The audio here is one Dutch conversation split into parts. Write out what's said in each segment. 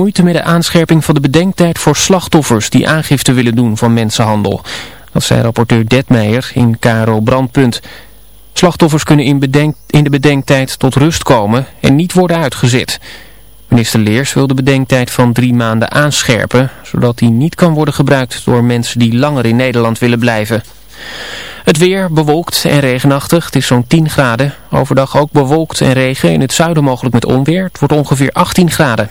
moeite met de aanscherping van de bedenktijd voor slachtoffers die aangifte willen doen van mensenhandel. Dat zei rapporteur Detmeijer in KRO Brandpunt. Slachtoffers kunnen in, in de bedenktijd tot rust komen en niet worden uitgezet. Minister Leers wil de bedenktijd van drie maanden aanscherpen, zodat die niet kan worden gebruikt door mensen die langer in Nederland willen blijven. Het weer bewolkt en regenachtig. Het is zo'n 10 graden. Overdag ook bewolkt en regen. In het zuiden mogelijk met onweer. Het wordt ongeveer 18 graden.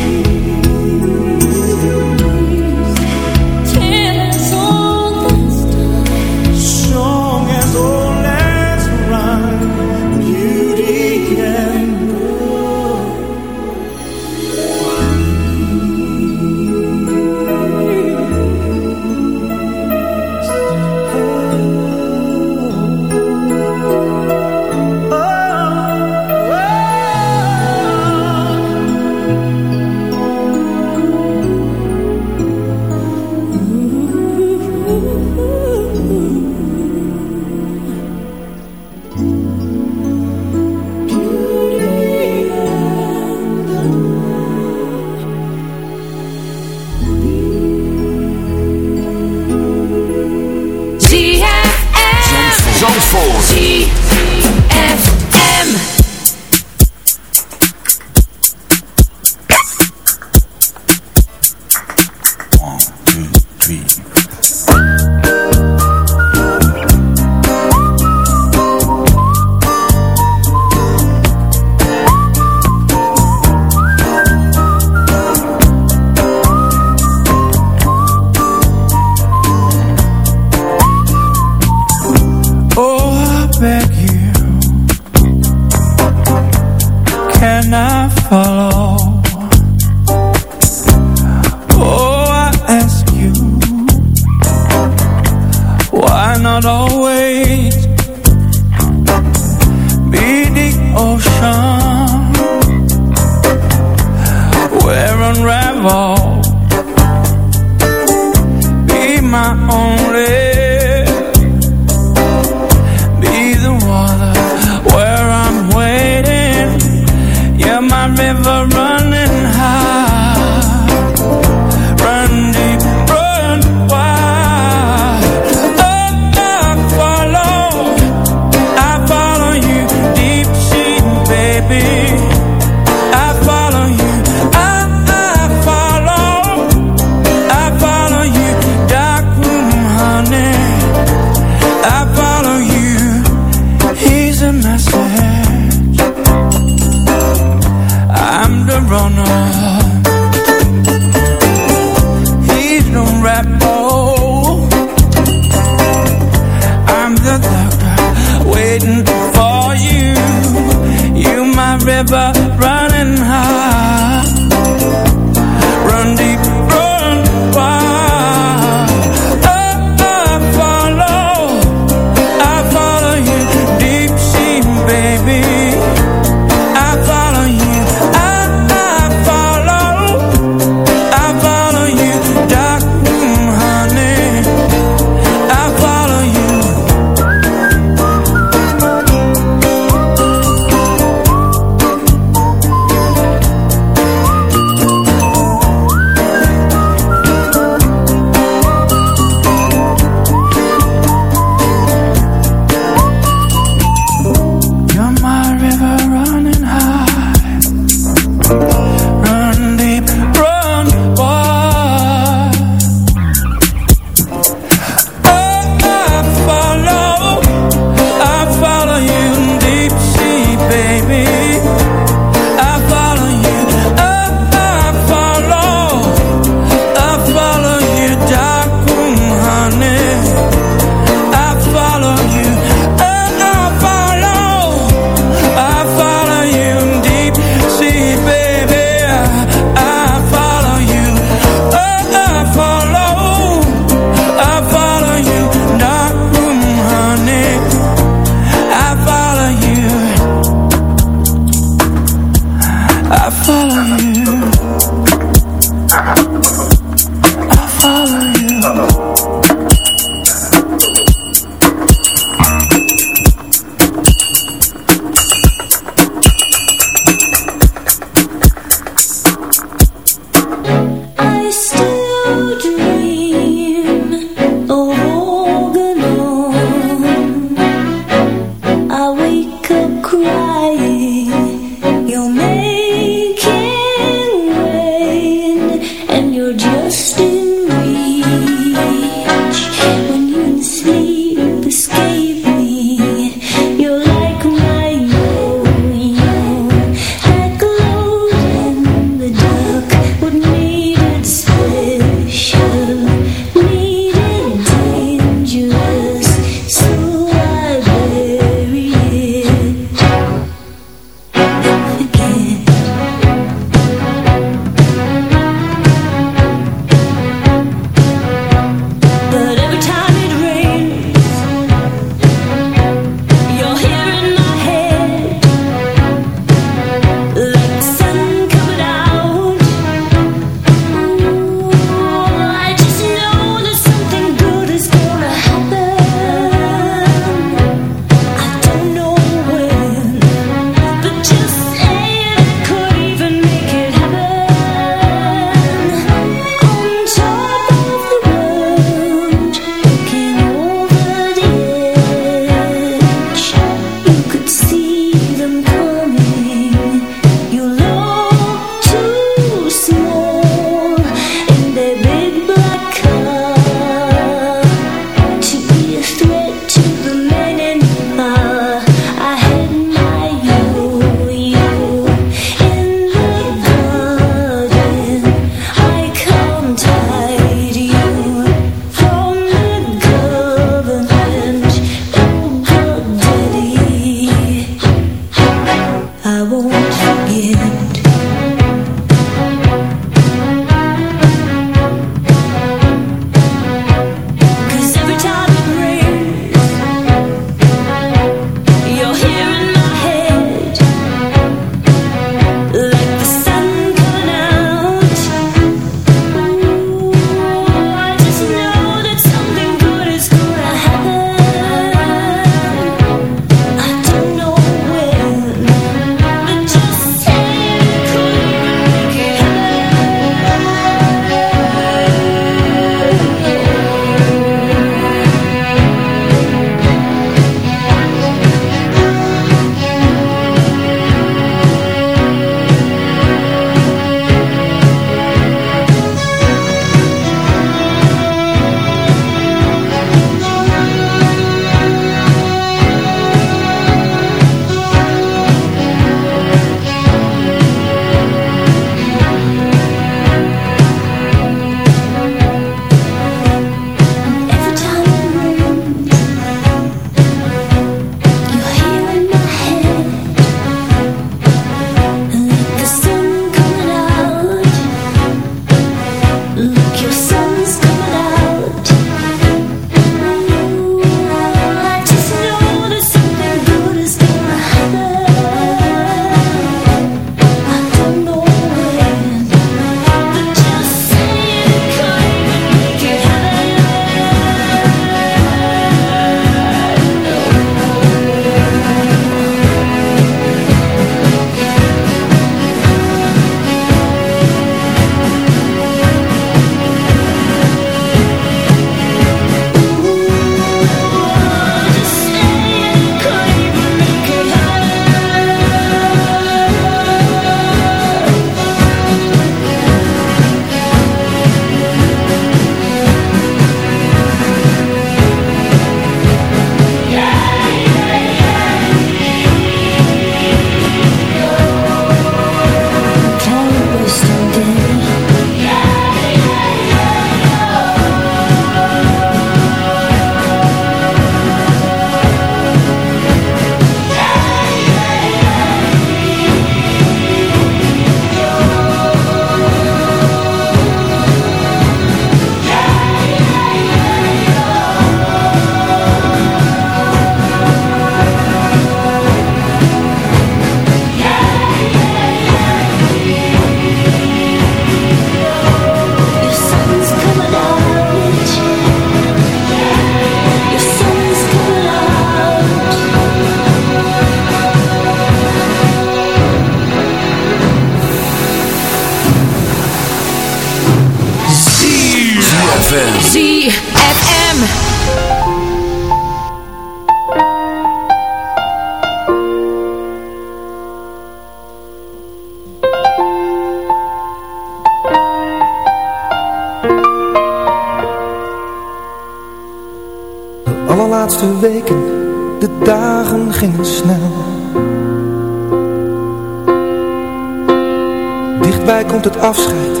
Afscheid,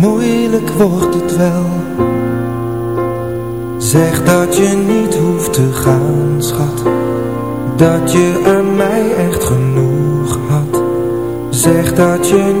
moeilijk wordt het wel. Zeg dat je niet hoeft te gaan, schat. Dat je aan mij echt genoeg had. Zeg dat je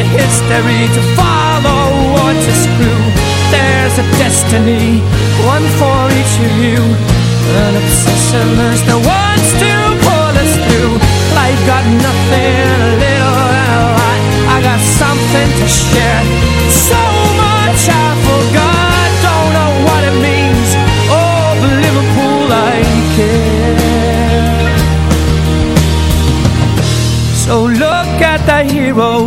a history to follow or to screw. There's a destiny, one for each of you. An obsession is the ones to pull us through. Life got nothing, a little and a lot. I got something to share. So much I forgot, don't know what it means. Oh, but Liverpool, I care. So look at the hero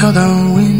Feel the wind.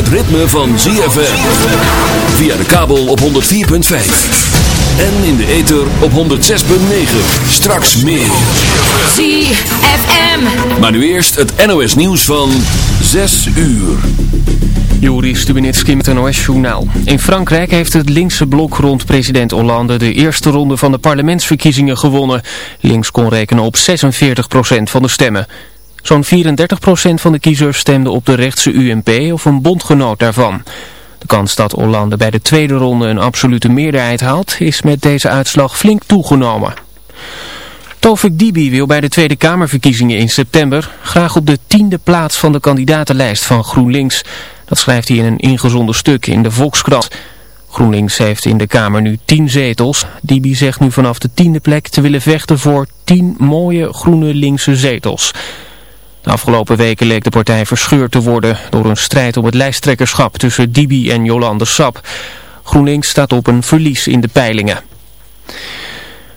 het ritme van ZFM. Via de kabel op 104.5. En in de ether op 106.9. Straks meer. ZFM. Maar nu eerst het NOS nieuws van 6 uur. Juri Stubenitski met het NOS-journaal. In Frankrijk heeft het linkse blok rond president Hollande de eerste ronde van de parlementsverkiezingen gewonnen. Links kon rekenen op 46% van de stemmen. Zo'n 34% van de kiezers stemde op de rechtse UMP of een bondgenoot daarvan. De kans dat Hollande bij de tweede ronde een absolute meerderheid haalt is met deze uitslag flink toegenomen. Tovik Dibi wil bij de Tweede Kamerverkiezingen in september graag op de tiende plaats van de kandidatenlijst van GroenLinks. Dat schrijft hij in een ingezonden stuk in de Volkskrant. GroenLinks heeft in de Kamer nu tien zetels. Dibi zegt nu vanaf de tiende plek te willen vechten voor tien mooie groene linkse zetels. De afgelopen weken leek de partij verscheurd te worden door een strijd om het lijsttrekkerschap tussen Dibi en Jolande Sap. GroenLinks staat op een verlies in de peilingen.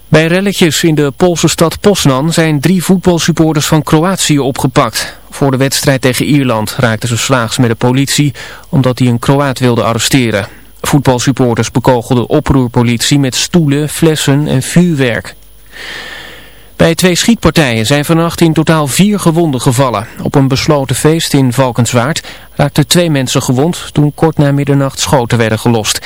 Bij relletjes in de Poolse stad Poznan zijn drie voetbalsupporters van Kroatië opgepakt. Voor de wedstrijd tegen Ierland raakten ze slaags met de politie omdat die een Kroaat wilde arresteren. Voetbalsupporters bekogelden oproerpolitie met stoelen, flessen en vuurwerk. Bij twee schietpartijen zijn vannacht in totaal vier gewonden gevallen. Op een besloten feest in Valkenswaard raakten twee mensen gewond toen kort na middernacht schoten werden gelost.